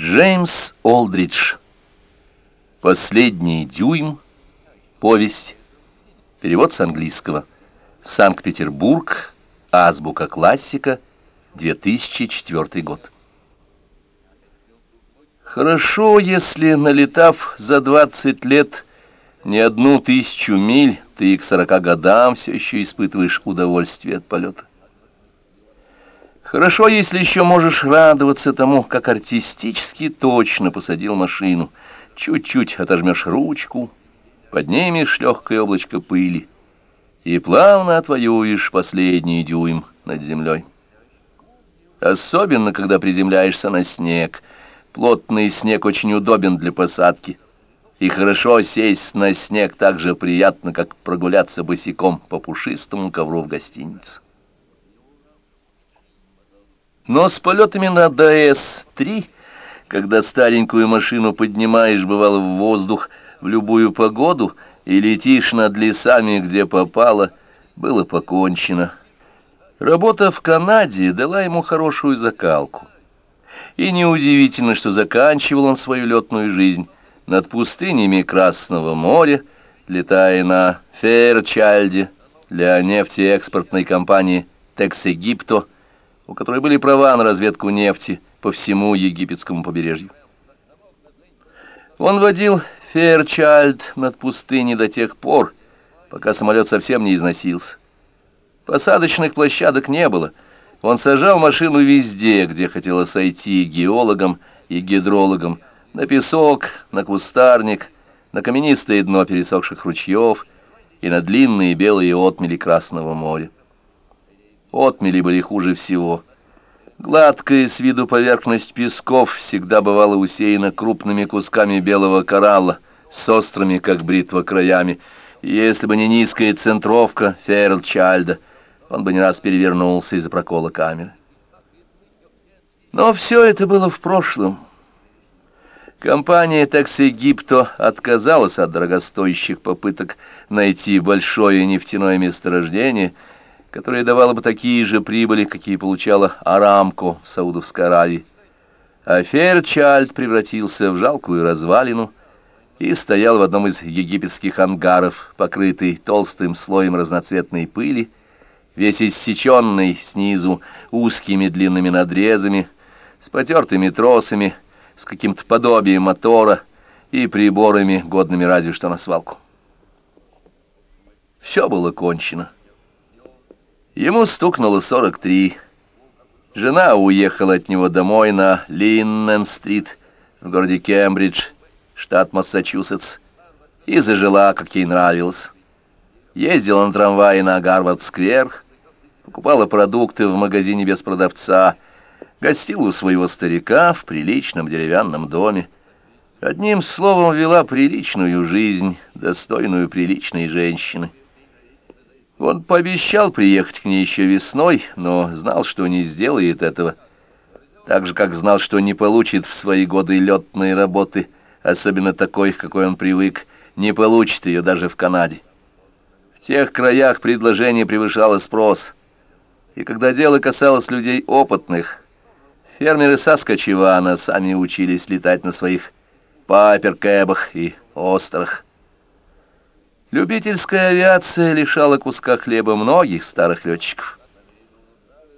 Джеймс Олдридж. Последний дюйм. Повесть. Перевод с английского. Санкт-Петербург. Азбука классика. 2004 год. Хорошо, если, налетав за 20 лет не одну тысячу миль, ты к 40 годам все еще испытываешь удовольствие от полета. Хорошо, если еще можешь радоваться тому, как артистически точно посадил машину. Чуть-чуть отожмешь ручку, поднимешь легкое облачко пыли и плавно отвоюешь последний дюйм над землей. Особенно, когда приземляешься на снег. Плотный снег очень удобен для посадки. И хорошо сесть на снег так же приятно, как прогуляться босиком по пушистому ковру в гостинице. Но с полетами на ДС-3, когда старенькую машину поднимаешь, бывало, в воздух в любую погоду и летишь над лесами, где попало, было покончено. Работа в Канаде дала ему хорошую закалку. И неудивительно, что заканчивал он свою летную жизнь над пустынями Красного моря, летая на Фейрчальде для нефтеэкспортной компании «Текс-Египто», у которой были права на разведку нефти по всему египетскому побережью. Он водил Ферчальд над пустыней до тех пор, пока самолет совсем не износился. Посадочных площадок не было. Он сажал машину везде, где хотела сойти геологам и гидрологам, на песок, на кустарник, на каменистое дно пересохших ручьев и на длинные белые отмели Красного моря. Отмели были хуже всего. Гладкая с виду поверхность песков всегда бывала усеяна крупными кусками белого коралла с острыми, как бритва, краями. Если бы не низкая центровка Ферлчальда, он бы не раз перевернулся из-за прокола камеры. Но все это было в прошлом. Компания «Таксигипто» отказалась от дорогостоящих попыток найти большое нефтяное месторождение – которая давала бы такие же прибыли, какие получала Арамко в Саудовской Аравии. А Ферчальд превратился в жалкую развалину и стоял в одном из египетских ангаров, покрытый толстым слоем разноцветной пыли, весь иссеченный снизу узкими длинными надрезами, с потертыми тросами, с каким-то подобием мотора и приборами, годными разве что на свалку. Все было кончено. Ему стукнуло сорок три. Жена уехала от него домой на Линнен-стрит в городе Кембридж, штат Массачусетс, и зажила, как ей нравилось. Ездила на трамвае на Гарвард-сквер, покупала продукты в магазине без продавца, гостила у своего старика в приличном деревянном доме. Одним словом, вела приличную жизнь, достойную приличной женщины. Он пообещал приехать к ней еще весной, но знал, что не сделает этого. Так же, как знал, что не получит в свои годы летной работы, особенно такой, какой он привык, не получит ее даже в Канаде. В тех краях предложение превышало спрос. И когда дело касалось людей опытных, фермеры Саскачевана сами учились летать на своих паперкэбах и острах. Любительская авиация лишала куска хлеба многих старых летчиков.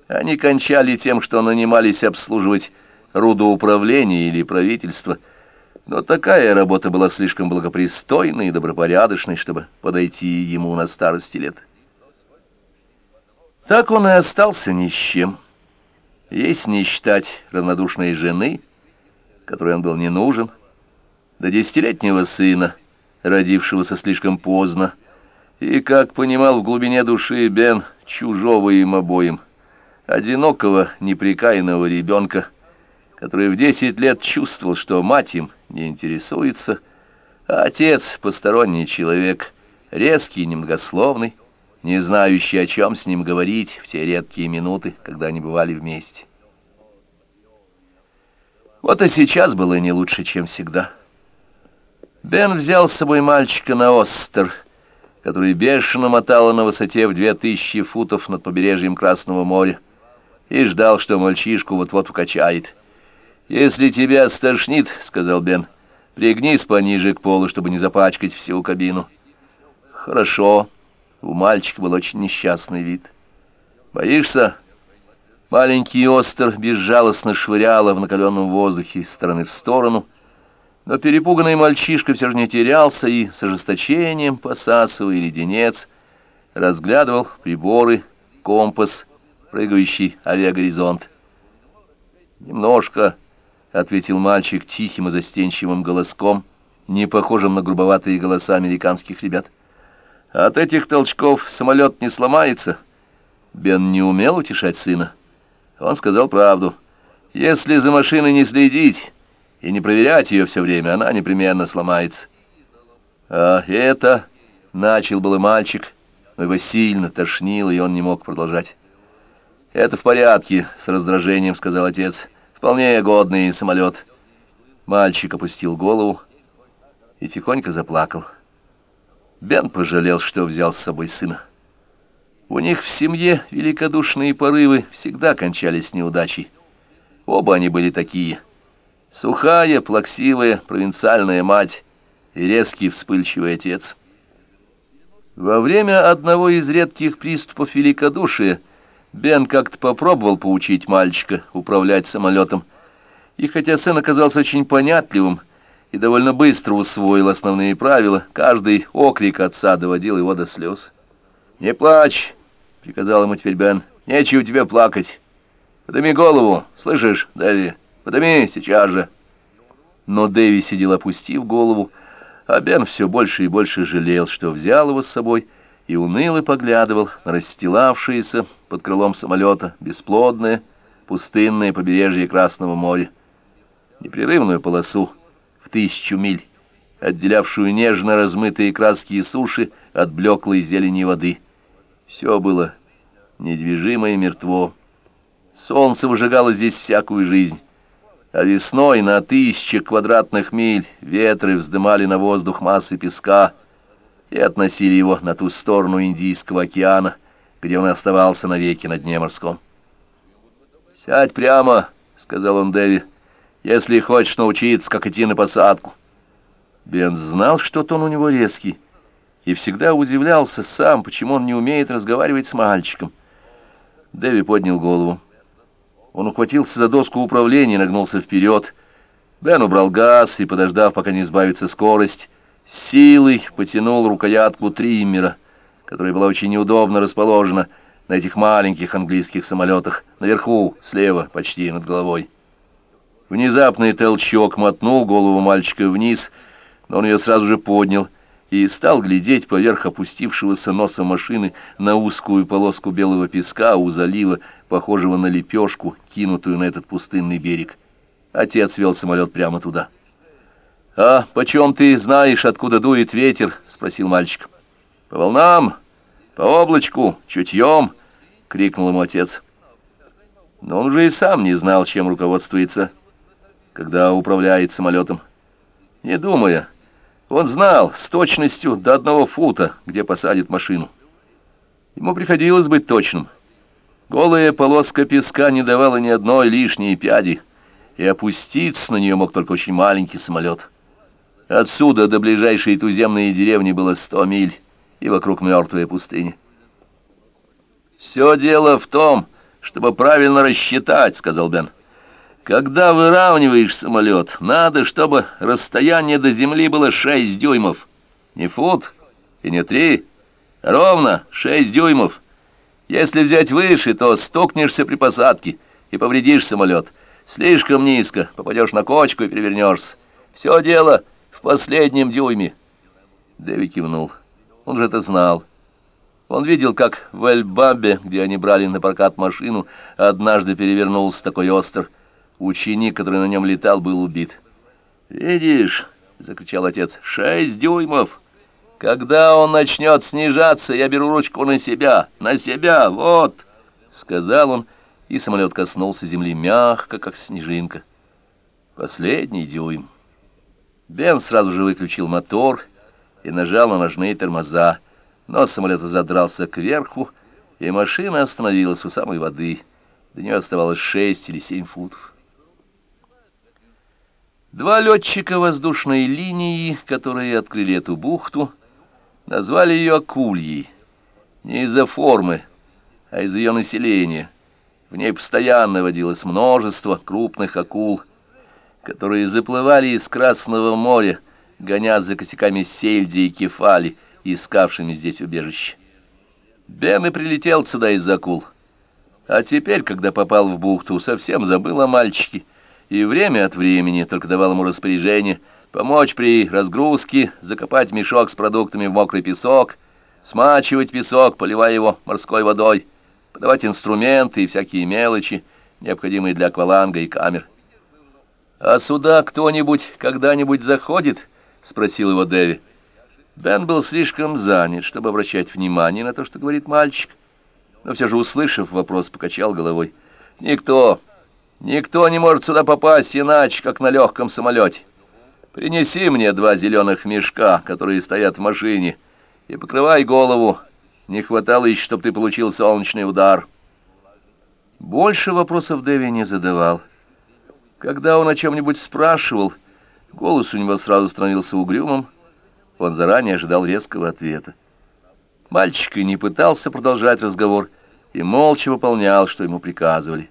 Они кончали тем, что нанимались обслуживать рудоуправление или правительство, но такая работа была слишком благопристойной и добропорядочной, чтобы подойти ему на старости лет. Так он и остался ни с чем. Есть не считать равнодушной жены, которой он был не нужен, до десятилетнего сына — родившегося слишком поздно, и, как понимал в глубине души Бен, чужого им обоим, одинокого, неприкаянного ребенка, который в десять лет чувствовал, что мать им не интересуется, а отец — посторонний человек, резкий немногословный, не знающий, о чем с ним говорить в те редкие минуты, когда они бывали вместе. Вот и сейчас было не лучше, чем всегда. Бен взял с собой мальчика на остер, который бешено мотало на высоте в две тысячи футов над побережьем Красного моря, и ждал, что мальчишку вот-вот укачает. «Если тебя стошнит, — сказал Бен, — пригнись пониже к полу, чтобы не запачкать всю кабину». «Хорошо». У мальчика был очень несчастный вид. «Боишься?» Маленький остер безжалостно швыряла в накаленном воздухе из стороны в сторону, но перепуганный мальчишка все же не терялся и с ожесточением, посасывая леденец, разглядывал приборы, компас, прыгающий авиагоризонт. «Немножко», — ответил мальчик тихим и застенчивым голоском, не похожим на грубоватые голоса американских ребят. «От этих толчков самолет не сломается». Бен не умел утешать сына. Он сказал правду. «Если за машиной не следить и не проверять ее все время, она непременно сломается». «А это...» — начал был и мальчик, но его сильно тошнило, и он не мог продолжать. «Это в порядке», — с раздражением сказал отец. «Вполне годный самолет». Мальчик опустил голову и тихонько заплакал. Бен пожалел, что взял с собой сына. У них в семье великодушные порывы всегда кончались неудачей. Оба они были такие. Сухая, плаксивая, провинциальная мать и резкий вспыльчивый отец. Во время одного из редких приступов великодушия Бен как-то попробовал поучить мальчика управлять самолетом, и хотя сын оказался очень понятливым и довольно быстро усвоил основные правила, каждый окрик отца доводил его до слез. «Не плачь!» — приказал ему теперь Бен. «Нечего тебе плакать. Подыми голову, слышишь, Дэви? Подыми сейчас же!» Но Дэви сидел опустив голову, а Бен все больше и больше жалел, что взял его с собой и уныло поглядывал на расстилавшееся под крылом самолета бесплодное пустынное побережье Красного моря. Непрерывную полосу в тысячу миль, отделявшую нежно размытые краски и суши от блеклой зелени воды. Все было недвижимо и мертво. Солнце выжигало здесь всякую жизнь. А весной на тысячи квадратных миль ветры вздымали на воздух массы песка и относили его на ту сторону Индийского океана, где он оставался навеки на дне морском. «Сядь прямо», — сказал он Дэви, — «если хочешь научиться, как идти на посадку». Бен знал, что тон у него резкий, и всегда удивлялся сам, почему он не умеет разговаривать с мальчиком. Дэви поднял голову. Он ухватился за доску управления и нагнулся вперед. Бен убрал газ и, подождав, пока не избавится скорость, силой потянул рукоятку триммера, которая была очень неудобно расположена на этих маленьких английских самолетах, наверху, слева, почти над головой. Внезапный толчок мотнул голову мальчика вниз, но он ее сразу же поднял и стал глядеть поверх опустившегося носа машины на узкую полоску белого песка у залива, похожего на лепешку, кинутую на этот пустынный берег. Отец вел самолет прямо туда. «А почем ты знаешь, откуда дует ветер?» — спросил мальчик. «По волнам, по облачку, чутьем!» — крикнул ему отец. Но он уже и сам не знал, чем руководствуется, когда управляет самолетом. Не думая, он знал с точностью до одного фута, где посадит машину. Ему приходилось быть точным. Голая полоска песка не давала ни одной лишней пяди, и опуститься на нее мог только очень маленький самолет. Отсюда до ближайшей туземной деревни было сто миль, и вокруг мертвая пустыня. «Все дело в том, чтобы правильно рассчитать», — сказал Бен. Когда выравниваешь самолет, надо, чтобы расстояние до земли было 6 дюймов. Не фут и не три, а ровно 6 дюймов. Если взять выше, то стукнешься при посадке и повредишь самолет. Слишком низко, попадешь на кочку и перевернешься. Все дело в последнем дюйме. Дэви кивнул. Он же это знал. Он видел, как в Эльбабе, где они брали на прокат машину, однажды перевернулся такой остров. Ученик, который на нем летал, был убит. «Видишь?» — закричал отец. «Шесть дюймов! Когда он начнет снижаться, я беру ручку на себя, на себя, вот!» — сказал он, и самолет коснулся земли мягко, как снежинка. Последний дюйм. Бен сразу же выключил мотор и нажал на ножные тормоза. Нос самолета задрался кверху, и машина остановилась у самой воды. До нее оставалось шесть или семь футов. Два летчика воздушной линии, которые открыли эту бухту, назвали ее Акульей. Не из-за формы, а из-за ее населения. В ней постоянно водилось множество крупных акул, которые заплывали из Красного моря, гоня за косяками сельди и кефали, искавшими здесь убежище. Бен и прилетел сюда из-за акул. А теперь, когда попал в бухту, совсем забыл о мальчике, и время от времени только давал ему распоряжение помочь при разгрузке, закопать мешок с продуктами в мокрый песок, смачивать песок, поливая его морской водой, подавать инструменты и всякие мелочи, необходимые для акваланга и камер. «А сюда кто-нибудь когда-нибудь заходит?» — спросил его Дэви. Бен был слишком занят, чтобы обращать внимание на то, что говорит мальчик, но все же, услышав вопрос, покачал головой. «Никто, никто не может сюда попасть иначе, как на легком самолете. Принеси мне два зеленых мешка, которые стоят в машине, и покрывай голову. Не хватало еще, чтобы ты получил солнечный удар». Больше вопросов Дэви не задавал. Когда он о чем-нибудь спрашивал, голос у него сразу становился угрюмым, он заранее ожидал резкого ответа. Мальчик и не пытался продолжать разговор, и молча выполнял, что ему приказывали.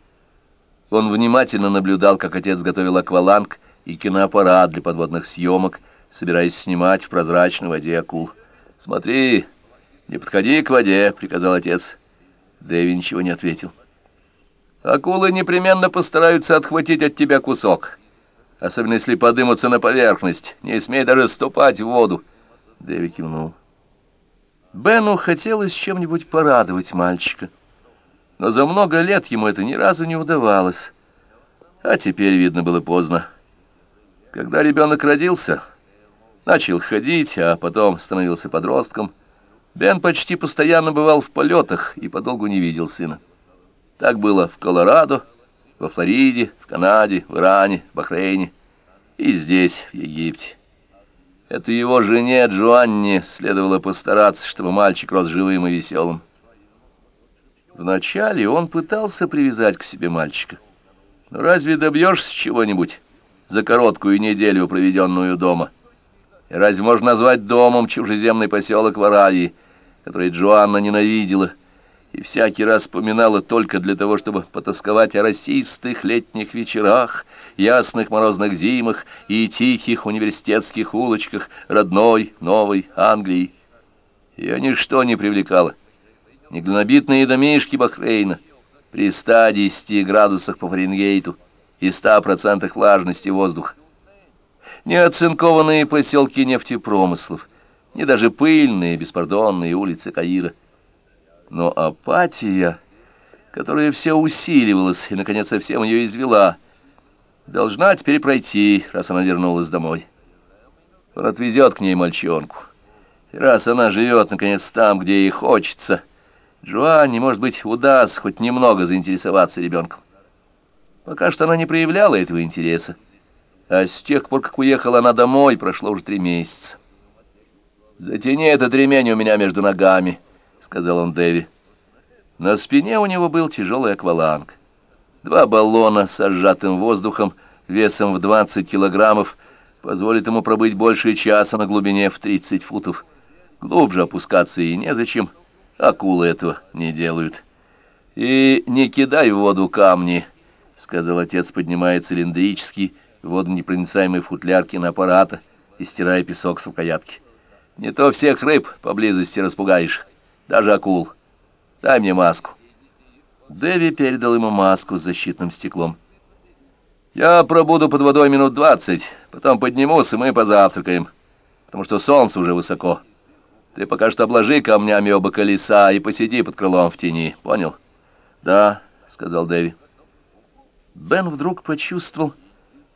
Он внимательно наблюдал, как отец готовил акваланг и киноаппарат для подводных съемок, собираясь снимать в прозрачной воде акул. «Смотри, не подходи к воде», — приказал отец. Дэви ничего не ответил. «Акулы непременно постараются отхватить от тебя кусок, особенно если подымутся на поверхность. Не смей даже ступать в воду». Дэви кивнул. Бену хотелось чем-нибудь порадовать мальчика, но за много лет ему это ни разу не удавалось. А теперь, видно, было поздно. Когда ребенок родился, начал ходить, а потом становился подростком, Бен почти постоянно бывал в полетах и подолгу не видел сына. Так было в Колорадо, во Флориде, в Канаде, в Иране, в Бахрейне и здесь, в Египте. Это его жене Джоанне следовало постараться, чтобы мальчик рос живым и веселым. Вначале он пытался привязать к себе мальчика. Разве добьешься чего-нибудь за короткую неделю, проведенную дома? И разве можно назвать домом чужеземный поселок в Аравии, который Джоанна ненавидела, и всякий раз вспоминала только для того, чтобы потасковать о расистых летних вечерах, ясных морозных зимах и тихих университетских улочках родной Новой Англии. Ее ничто не привлекало. Ни глинобитные домишки Бахрейна при 110 градусах по Фаренгейту и 100% влажности воздуха. Ни оцинкованные поселки нефтепромыслов, ни даже пыльные, беспардонные улицы Каира. Но апатия, которая все усиливалась и, наконец, совсем ее извела, должна теперь пройти, раз она вернулась домой. Он отвезет к ней мальчонку. И раз она живет, наконец, там, где ей хочется, Джоанне, может быть, удастся хоть немного заинтересоваться ребенком. Пока что она не проявляла этого интереса. А с тех пор, как уехала она домой, прошло уже три месяца. «Затяни этот ремень у меня между ногами», — сказал он Дэви. На спине у него был тяжелый акваланг. Два баллона с сжатым воздухом весом в 20 килограммов позволит ему пробыть больше часа на глубине в 30 футов. Глубже опускаться и незачем. Акулы этого не делают. «И не кидай в воду камни», — сказал отец, поднимая цилиндрический водонепроницаемый футляр киноаппарата и стирая песок с рукоятки. «Не то всех рыб поблизости распугаешь» даже акул. Дай мне маску». Дэви передал ему маску с защитным стеклом. «Я пробуду под водой минут двадцать, потом поднимусь, и мы позавтракаем, потому что солнце уже высоко. Ты пока что обложи камнями оба колеса и посиди под крылом в тени, понял?» «Да», — сказал Дэви. Бен вдруг почувствовал,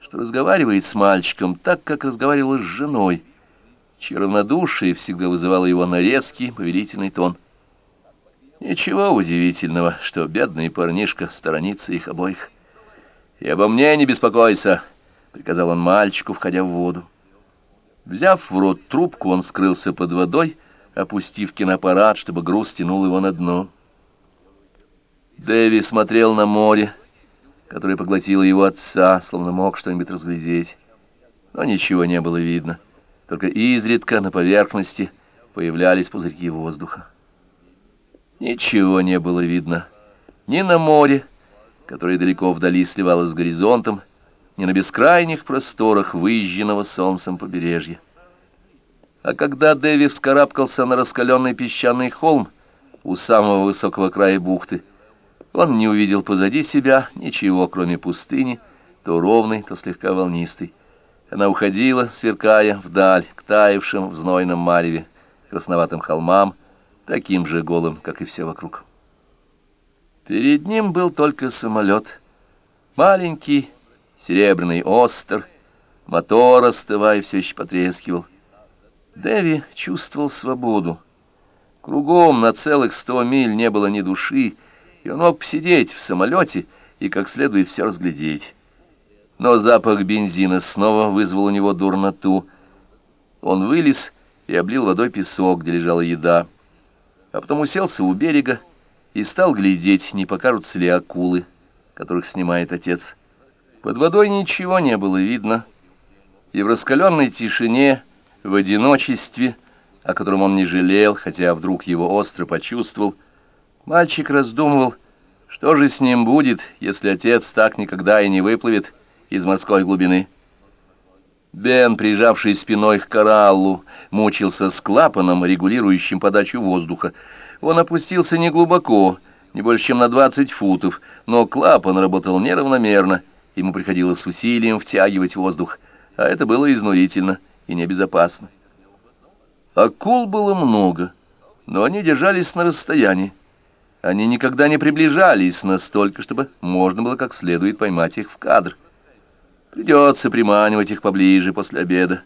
что разговаривает с мальчиком так, как разговаривал с женой, чье равнодушие всегда вызывало его на резкий повелительный тон. Ничего удивительного, что бедный парнишка сторонится их обоих. «И обо мне не беспокойся», — приказал он мальчику, входя в воду. Взяв в рот трубку, он скрылся под водой, опустив киноаппарат, чтобы груз тянул его на дно. Дэви смотрел на море, которое поглотило его отца, словно мог что-нибудь разглядеть. но ничего не было видно. Только изредка на поверхности появлялись пузырьки воздуха. Ничего не было видно ни на море, которое далеко вдали сливалось с горизонтом, ни на бескрайних просторах выезженного солнцем побережья. А когда Дэви вскарабкался на раскаленный песчаный холм у самого высокого края бухты, он не увидел позади себя ничего, кроме пустыни, то ровной, то слегка волнистой. Она уходила, сверкая вдаль, к таявшим в знойном мареве, красноватым холмам, таким же голым, как и все вокруг. Перед ним был только самолет. Маленький, серебряный остер, мотор, остывая, все еще потрескивал. Дэви чувствовал свободу. Кругом на целых сто миль не было ни души, и он мог посидеть в самолете и как следует все разглядеть. Но запах бензина снова вызвал у него дурноту. Он вылез и облил водой песок, где лежала еда, а потом уселся у берега и стал глядеть, не покажутся ли акулы, которых снимает отец. Под водой ничего не было видно, и в раскаленной тишине, в одиночестве, о котором он не жалел, хотя вдруг его остро почувствовал, мальчик раздумывал, что же с ним будет, если отец так никогда и не выплывет из морской глубины. Бен, прижавший спиной к кораллу, мучился с клапаном, регулирующим подачу воздуха. Он опустился неглубоко, не больше, чем на 20 футов, но клапан работал неравномерно, ему приходилось с усилием втягивать воздух, а это было изнурительно и небезопасно. Акул было много, но они держались на расстоянии. Они никогда не приближались настолько, чтобы можно было как следует поймать их в кадр. Придется приманивать их поближе после обеда.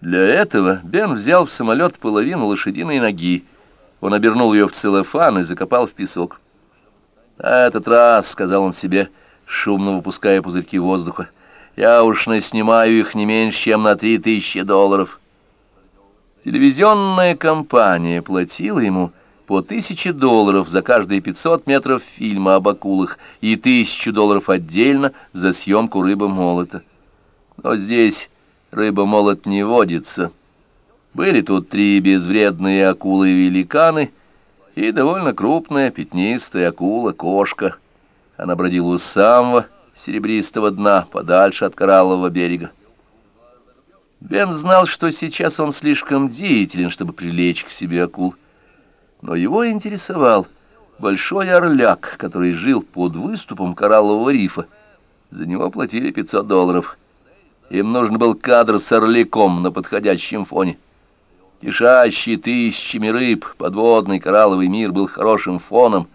Для этого Бен взял в самолет половину лошадиной ноги. Он обернул ее в целлофан и закопал в песок. «На этот раз», — сказал он себе, шумно выпуская пузырьки воздуха, — «я уж наснимаю их не меньше, чем на три тысячи долларов». Телевизионная компания платила ему по тысяче долларов за каждые 500 метров фильма об акулах и тысячу долларов отдельно за съемку рыба-молота. Но здесь рыба-молот не водится. Были тут три безвредные акулы-великаны и довольно крупная пятнистая акула-кошка. Она бродила у самого серебристого дна, подальше от кораллового берега. Бен знал, что сейчас он слишком деятелен, чтобы привлечь к себе акул но его интересовал большой орляк, который жил под выступом кораллового рифа. За него платили 500 долларов. Им нужен был кадр с орляком на подходящем фоне. Кишащий тысячами рыб, подводный коралловый мир был хорошим фоном,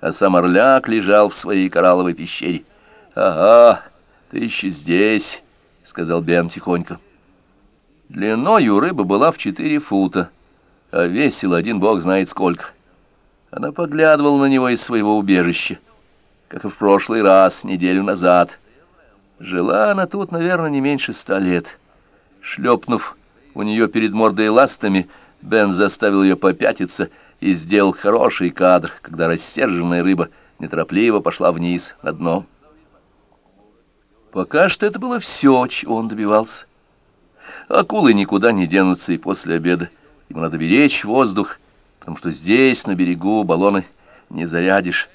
а сам орляк лежал в своей коралловой пещере. «Ага, ты еще здесь», — сказал Бен тихонько. Длиною рыба была в четыре фута, а весил один бог знает сколько. Она поглядывала на него из своего убежища, как и в прошлый раз, неделю назад. Жила она тут, наверное, не меньше ста лет. Шлепнув у нее перед мордой ластами, Бен заставил ее попятиться и сделал хороший кадр, когда рассерженная рыба неторопливо пошла вниз на дно. Пока что это было все, чего он добивался. Акулы никуда не денутся и после обеда. Ему надо беречь воздух, потому что здесь, на берегу, баллоны не зарядишь.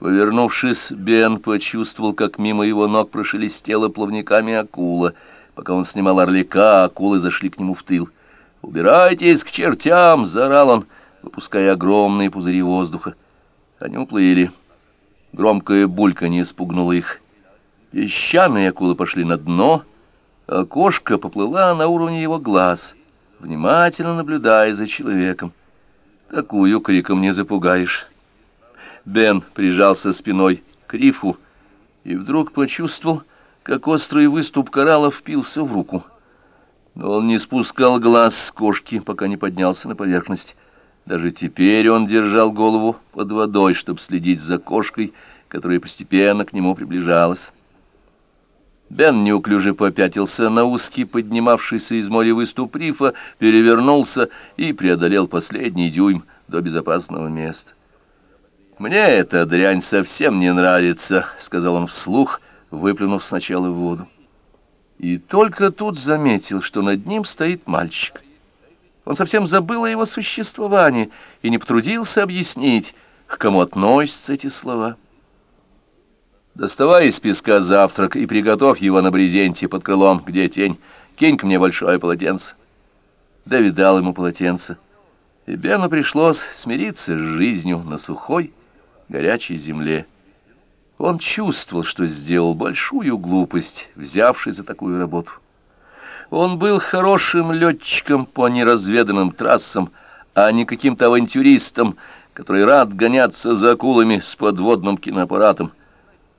Повернувшись, Бен почувствовал, как мимо его ног прошелестела плавниками акула. Пока он снимал орлика, акулы зашли к нему в тыл. «Убирайтесь к чертям!» — заорал он, выпуская огромные пузыри воздуха. Они уплыли. Громкое бульканье испугнуло их. Песчаные акулы пошли на дно, а кошка поплыла на уровне его глаз — внимательно наблюдая за человеком. Такую криком не запугаешь. Бен прижался спиной к рифу и вдруг почувствовал, как острый выступ коралла впился в руку. Но он не спускал глаз с кошки, пока не поднялся на поверхность. Даже теперь он держал голову под водой, чтобы следить за кошкой, которая постепенно к нему приближалась. Бен неуклюже попятился на узкий поднимавшийся из моря выступ рифа, перевернулся и преодолел последний дюйм до безопасного места. «Мне эта дрянь совсем не нравится», — сказал он вслух, выплюнув сначала в воду. И только тут заметил, что над ним стоит мальчик. Он совсем забыл о его существовании и не потрудился объяснить, к кому относятся эти слова. Доставай из песка завтрак и приготовь его на брезенте под крылом, где тень. Кинь ко мне большое полотенце. Дэвид дал ему полотенце, и Бену пришлось смириться с жизнью на сухой, горячей земле. Он чувствовал, что сделал большую глупость, взявшись за такую работу. Он был хорошим летчиком по неразведанным трассам, а не каким-то авантюристом, который рад гоняться за акулами с подводным киноаппаратом.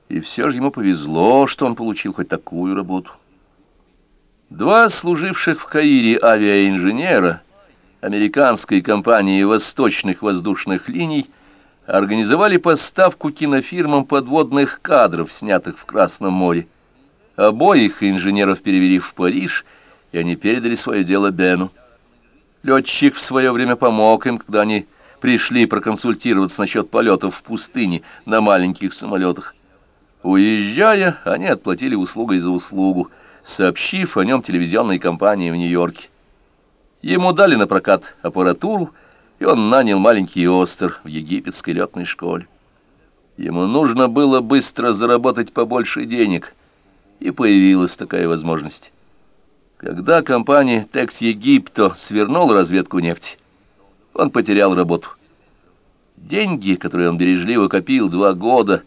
И все же ему повезло, что он получил хоть такую работу. Два служивших в Каире авиаинженера американской компании «Восточных воздушных линий» организовали поставку кинофирмам подводных кадров, снятых в Красном море. Обоих инженеров перевели в Париж, и они передали свое дело Бену. Летчик в свое время помог им, когда они пришли проконсультироваться насчет полетов в пустыне на маленьких самолетах. Уезжая, они отплатили услугой за услугу, сообщив о нем телевизионной компании в Нью-Йорке. Ему дали на прокат аппаратуру, и он нанял маленький остер в египетской летной школе. Ему нужно было быстро заработать побольше денег, и появилась такая возможность. Когда компания «Текс Египто» свернула разведку нефти, он потерял работу. Деньги, которые он бережливо копил два года,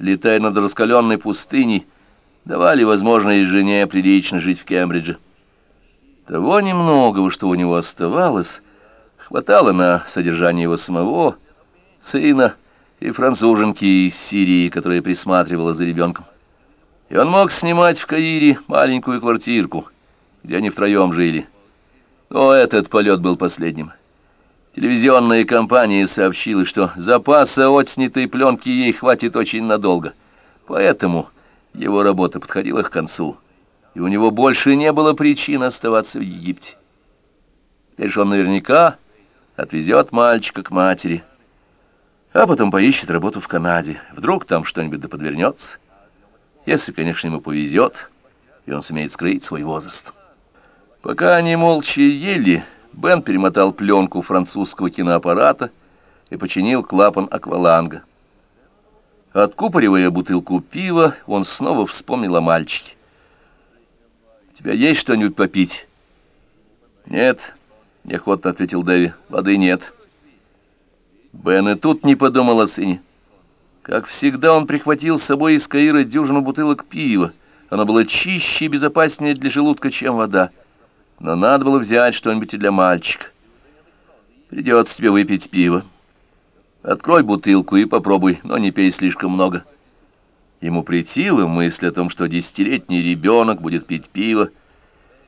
летая над раскаленной пустыней, давали возможность жене прилично жить в Кембридже. Того немногого, что у него оставалось, Хватало на содержание его самого, сына и француженки из Сирии, которая присматривала за ребенком. И он мог снимать в Каире маленькую квартирку, где они втроем жили. Но этот полет был последним. Телевизионная компания сообщила, что запаса отснятой пленки ей хватит очень надолго. Поэтому его работа подходила к концу, и у него больше не было причин оставаться в Египте. Теперь он наверняка отвезет мальчика к матери, а потом поищет работу в Канаде. Вдруг там что-нибудь да подвернется, если, конечно, ему повезет, и он сумеет скрыть свой возраст. Пока они молча ели, Бен перемотал пленку французского киноаппарата и починил клапан акваланга. Откупоривая бутылку пива, он снова вспомнил о мальчике. «У тебя есть что-нибудь попить?» «Нет». — неохотно ответил Дэви. «Воды нет». Бен и тут не подумал о сыне. Как всегда, он прихватил с собой из Каира дюжину бутылок пива. Оно было чище и безопаснее для желудка, чем вода. Но надо было взять что-нибудь и для мальчика. Придется тебе выпить пиво. Открой бутылку и попробуй, но не пей слишком много. Ему притила мысль о том, что десятилетний ребенок будет пить пиво,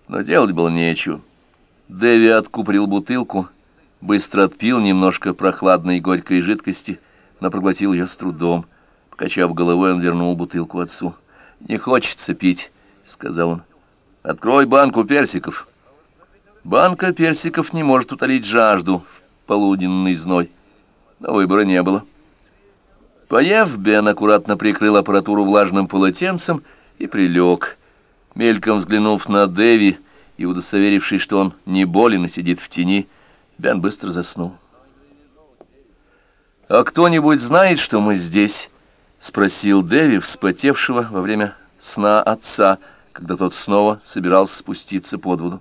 но делать было нечего. Дэви откупорил бутылку, быстро отпил немножко прохладной и горькой жидкости, но проглотил ее с трудом. Покачав головой, он вернул бутылку отцу. «Не хочется пить», — сказал он. «Открой банку персиков». Банка персиков не может утолить жажду в полуденный зной, но выбора не было. Поев, Бен аккуратно прикрыл аппаратуру влажным полотенцем и прилег. Мельком взглянув на Дэви, — и, удостоверившись, что он не болен и сидит в тени, Бен быстро заснул. «А кто-нибудь знает, что мы здесь?» — спросил Дэви, вспотевшего во время сна отца, когда тот снова собирался спуститься под воду.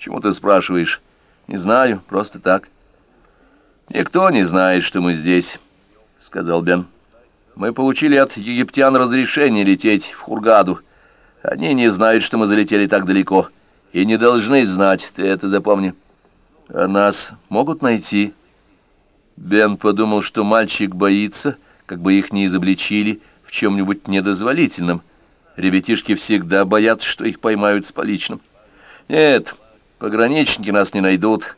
«Почему ты спрашиваешь?» «Не знаю, просто так». «Никто не знает, что мы здесь», — сказал Бен. «Мы получили от египтян разрешение лететь в Хургаду. Они не знают, что мы залетели так далеко» и не должны знать, ты это запомни. А нас могут найти?» Бен подумал, что мальчик боится, как бы их не изобличили в чем-нибудь недозволительном. Ребятишки всегда боятся, что их поймают с поличным. «Нет, пограничники нас не найдут.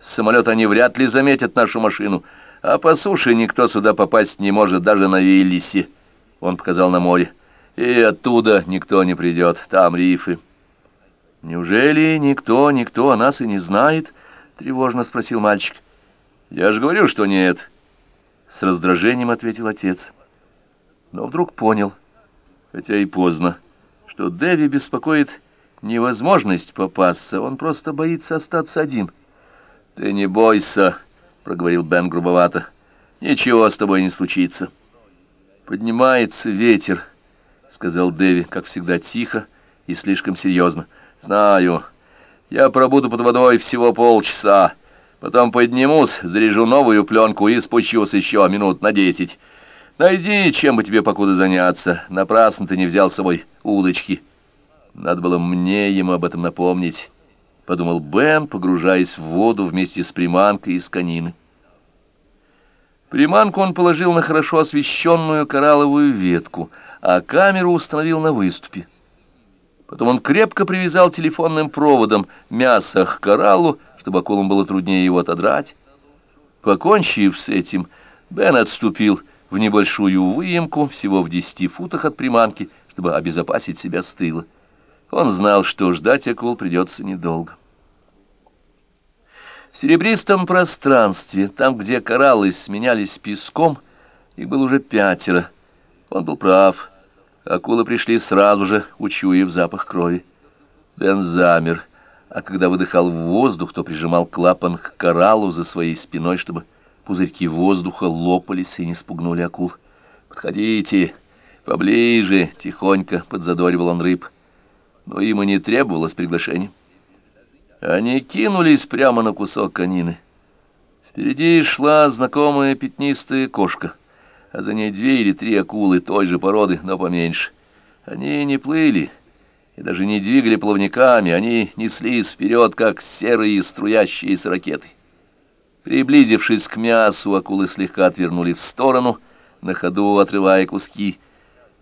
С самолета они вряд ли заметят нашу машину, а по суше никто сюда попасть не может, даже на Виллисе». Он показал на море. «И оттуда никто не придет, там рифы». «Неужели никто, никто о нас и не знает?» — тревожно спросил мальчик. «Я же говорю, что нет», — с раздражением ответил отец. Но вдруг понял, хотя и поздно, что Дэви беспокоит невозможность попасться, он просто боится остаться один. «Ты не бойся», — проговорил Бен грубовато, — «ничего с тобой не случится». «Поднимается ветер», — сказал Дэви, как всегда тихо и слишком серьезно. «Знаю. Я пробуду под водой всего полчаса. Потом поднимусь, заряжу новую пленку и спущусь еще минут на десять. Найди, чем бы тебе покуда заняться. Напрасно ты не взял с собой удочки». Надо было мне ему об этом напомнить, — подумал Бен, погружаясь в воду вместе с приманкой из конины. Приманку он положил на хорошо освещенную коралловую ветку, а камеру установил на выступе. Потом он крепко привязал телефонным проводом мясо к кораллу, чтобы акулам было труднее его отодрать. Покончив с этим, Бен отступил в небольшую выемку, всего в десяти футах от приманки, чтобы обезопасить себя с тыла. Он знал, что ждать акул придется недолго. В серебристом пространстве, там, где кораллы сменялись песком, их было уже пятеро. Он был прав. Акулы пришли сразу же, учуяв запах крови. Бен замер, а когда выдыхал воздух, то прижимал клапан к кораллу за своей спиной, чтобы пузырьки воздуха лопались и не спугнули акул. «Подходите, поближе!» — тихонько подзадоривал он рыб но им и не требовалось приглашения. Они кинулись прямо на кусок конины. Впереди шла знакомая пятнистая кошка, а за ней две или три акулы той же породы, но поменьше. Они не плыли и даже не двигали плавниками, они неслись вперед, как серые струящиеся ракеты. Приблизившись к мясу, акулы слегка отвернули в сторону, на ходу отрывая куски.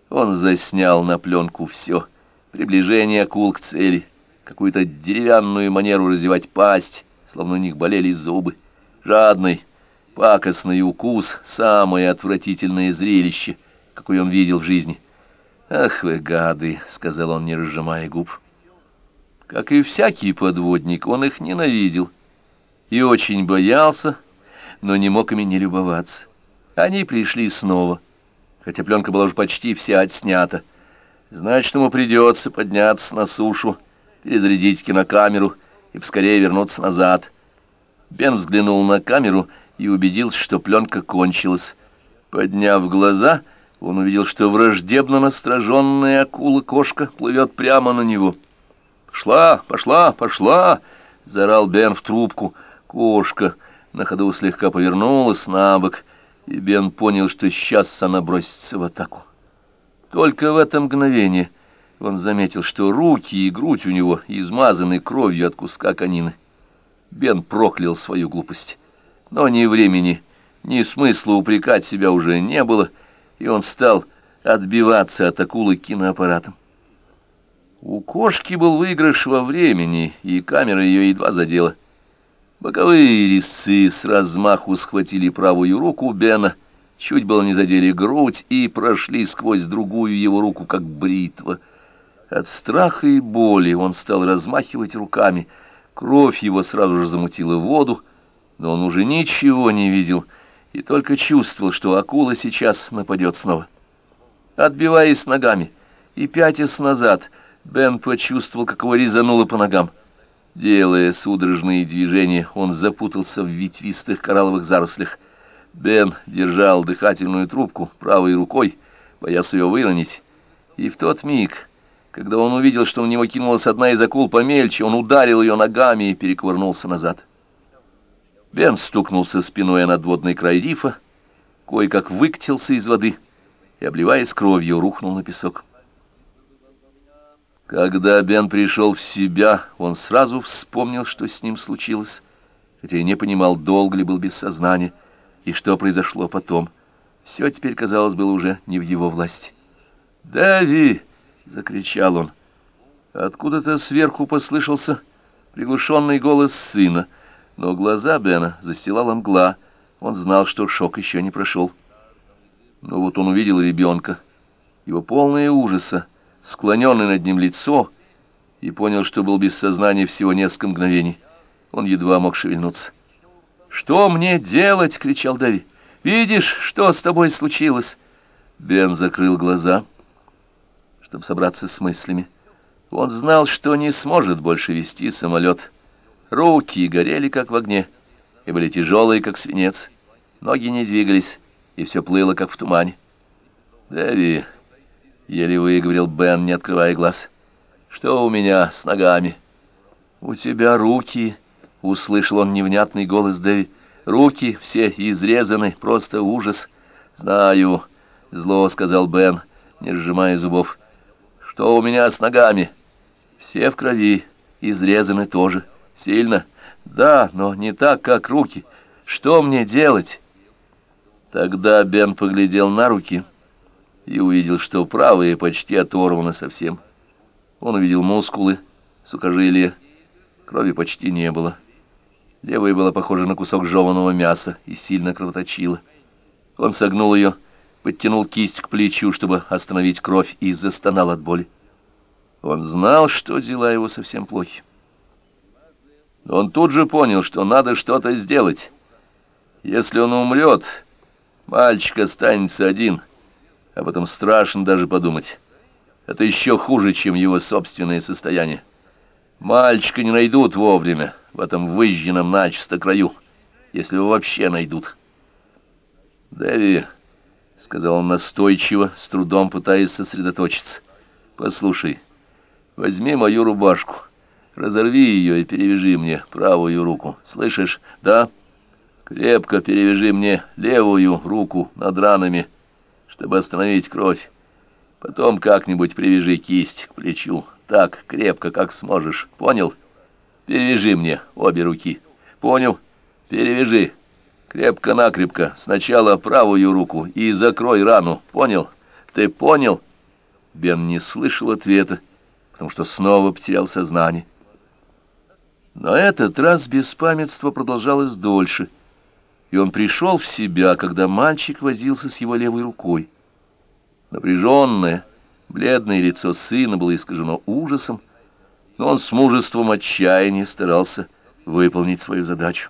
Он заснял на пленку все — приближение акул к цели, какую-то деревянную манеру разевать пасть, словно у них болели зубы, жадный, пакостный укус, самое отвратительное зрелище, какое он видел в жизни. «Ах вы, гады!» — сказал он, не разжимая губ. Как и всякий подводник, он их ненавидел и очень боялся, но не мог ими не любоваться. Они пришли снова, хотя пленка была уже почти вся отснята. Значит, ему придется подняться на сушу, перезарядить кинокамеру и поскорее вернуться назад. Бен взглянул на камеру и убедился, что пленка кончилась. Подняв глаза, он увидел, что враждебно настороженная акула-кошка плывет прямо на него. «Пошла, пошла, пошла!» — заорал Бен в трубку. Кошка на ходу слегка повернулась на бок, и Бен понял, что сейчас она бросится в атаку. Только в это мгновение он заметил, что руки и грудь у него измазаны кровью от куска конины. Бен проклял свою глупость. Но ни времени, ни смысла упрекать себя уже не было, и он стал отбиваться от акулы киноаппаратом. У кошки был выигрыш во времени, и камера ее едва задела. Боковые резцы с размаху схватили правую руку Бена, чуть было не задели грудь и прошли сквозь другую его руку, как бритва. От страха и боли он стал размахивать руками. Кровь его сразу же замутила воду, но он уже ничего не видел и только чувствовал, что акула сейчас нападет снова. Отбиваясь ногами и пятясь назад, Бен почувствовал, как его резануло по ногам. Делая судорожные движения, он запутался в ветвистых коралловых зарослях. Бен держал дыхательную трубку правой рукой, боясь ее выронить, и в тот миг, когда он увидел, что на него кинулась одна из акул помельче, он ударил ее ногами и перекувырнулся назад. Бен стукнулся спиной о надводный край рифа, кое-как выкатился из воды и, обливаясь кровью, рухнул на песок. Когда Бен пришел в себя, он сразу вспомнил, что с ним случилось, хотя и не понимал, долго ли был без сознания и что произошло потом. Все теперь, казалось, было уже не в его власти. «Дави!» — закричал он. Откуда-то сверху послышался приглушенный голос сына, но глаза Бена застилала мгла. Он знал, что шок еще не прошел. Но вот он увидел ребенка, его полное ужаса, склоненное над ним лицо, и понял, что был без сознания всего несколько мгновений. Он едва мог шевельнуться. «Что мне делать?» — кричал Дэви. «Видишь, что с тобой случилось?» Бен закрыл глаза, чтобы собраться с мыслями. Он знал, что не сможет больше вести самолет. Руки горели, как в огне, и были тяжелые, как свинец. Ноги не двигались, и все плыло, как в тумане. «Дэви», — еле выговорил Бен, не открывая глаз, — «что у меня с ногами?» «У тебя руки», — услышал он невнятный голос Дэви. «Руки все изрезаны, просто ужас». «Знаю», — зло сказал Бен, не сжимая зубов. «Что у меня с ногами?» «Все в крови, изрезаны тоже. Сильно?» «Да, но не так, как руки. Что мне делать?» Тогда Бен поглядел на руки и увидел, что правые почти оторваны совсем. Он увидел мускулы, сухожилия, крови почти не было. Левая была похожа на кусок жеваного мяса и сильно кровоточила. Он согнул ее, подтянул кисть к плечу, чтобы остановить кровь, и застонал от боли. Он знал, что дела его совсем плохи. Он тут же понял, что надо что-то сделать. Если он умрет, Мальчик останется один, об этом страшно даже подумать. Это еще хуже, чем его собственное состояние. Мальчика не найдут вовремя в этом выжженном начисто краю, если его вообще найдут. «Дэви», — сказал он настойчиво, с трудом пытаясь сосредоточиться, — «послушай, возьми мою рубашку, разорви ее и перевяжи мне правую руку. Слышишь? Да?» Крепко перевяжи мне левую руку над ранами, чтобы остановить кровь. Потом как-нибудь привяжи кисть к плечу, так крепко, как сможешь. Понял? Перевяжи мне обе руки. Понял? Перевяжи. Крепко-накрепко. Сначала правую руку и закрой рану. Понял? Ты понял? Бен не слышал ответа, потому что снова потерял сознание. Но этот раз беспамятство продолжалось дольше — и он пришел в себя, когда мальчик возился с его левой рукой. Напряженное, бледное лицо сына было искажено ужасом, но он с мужеством отчаяния старался выполнить свою задачу.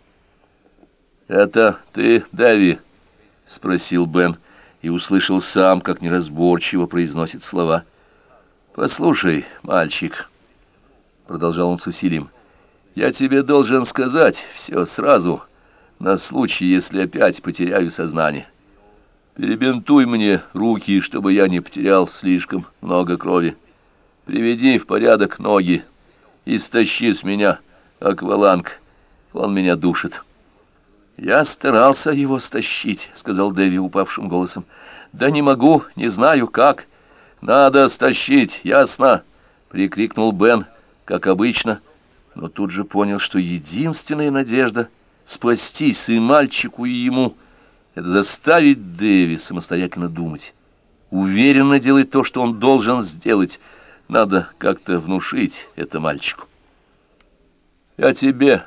«Это ты, Дави?» — спросил Бен и услышал сам, как неразборчиво произносит слова. «Послушай, мальчик», — продолжал он с усилием, — «я тебе должен сказать все сразу» на случай, если опять потеряю сознание. Перебинтуй мне руки, чтобы я не потерял слишком много крови. Приведи в порядок ноги и стащи с меня акваланг. Он меня душит. «Я старался его стащить», — сказал Дэви упавшим голосом. «Да не могу, не знаю как». «Надо стащить, ясно?» — прикрикнул Бен, как обычно, но тут же понял, что единственная надежда — спастись и мальчику, и ему. Это заставить Дэви самостоятельно думать. Уверенно делать то, что он должен сделать. Надо как-то внушить это мальчику. Я тебе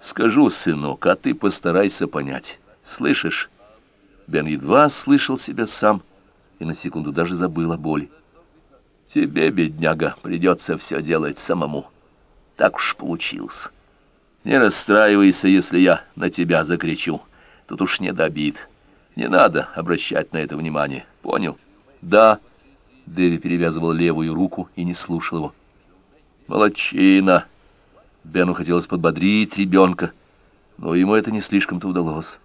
скажу, сынок, а ты постарайся понять. Слышишь? Бен едва слышал себя сам и на секунду даже забыл о боли. Тебе, бедняга, придется все делать самому. Так уж получилось. Не расстраивайся, если я на тебя закричу. Тут уж не добит. Не надо обращать на это внимание. Понял? Да. Дэви перевязывал левую руку и не слушал его. Молодчина. Бену хотелось подбодрить ребенка, но ему это не слишком-то удалось.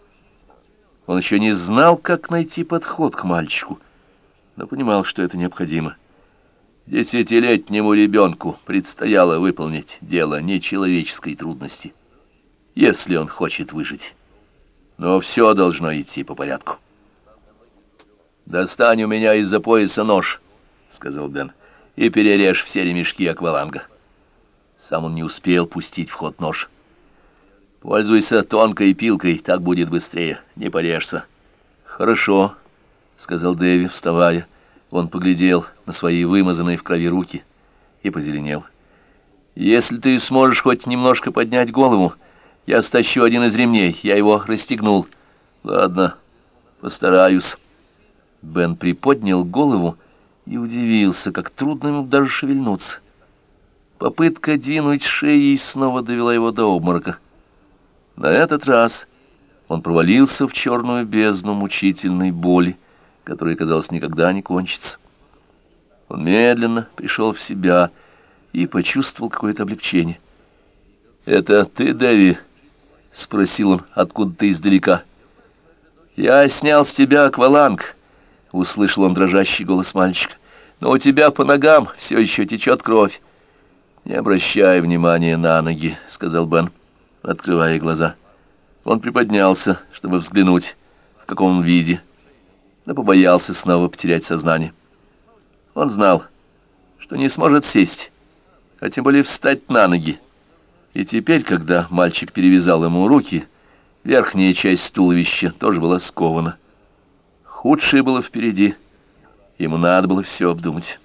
Он еще не знал, как найти подход к мальчику, но понимал, что это необходимо. Десятилетнему ребенку предстояло выполнить дело нечеловеческой трудности, если он хочет выжить. Но все должно идти по порядку. «Достань у меня из-за пояса нож», — сказал Бен, — «и перережь все ремешки акваланга». Сам он не успел пустить в ход нож. «Пользуйся тонкой пилкой, так будет быстрее, не порежься». «Хорошо», — сказал Дэви, вставая. Он поглядел на свои вымазанные в крови руки и позеленел. «Если ты сможешь хоть немножко поднять голову, я стащу один из ремней, я его расстегнул». «Ладно, постараюсь». Бен приподнял голову и удивился, как трудно ему даже шевельнуться. Попытка двинуть шеей снова довела его до обморока. На этот раз он провалился в черную бездну мучительной боли, которая, казалось, никогда не кончится. Он медленно пришел в себя и почувствовал какое-то облегчение. «Это ты, Дэви?» — спросил он откуда-то издалека. «Я снял с тебя акваланг», — услышал он дрожащий голос мальчика. «Но у тебя по ногам все еще течет кровь». «Не обращай внимания на ноги», — сказал Бен, открывая глаза. Он приподнялся, чтобы взглянуть, в каком он виде, но побоялся снова потерять сознание. Он знал, что не сможет сесть, а тем более встать на ноги. И теперь, когда мальчик перевязал ему руки, верхняя часть туловища тоже была скована. Худшее было впереди, ему надо было все обдумать.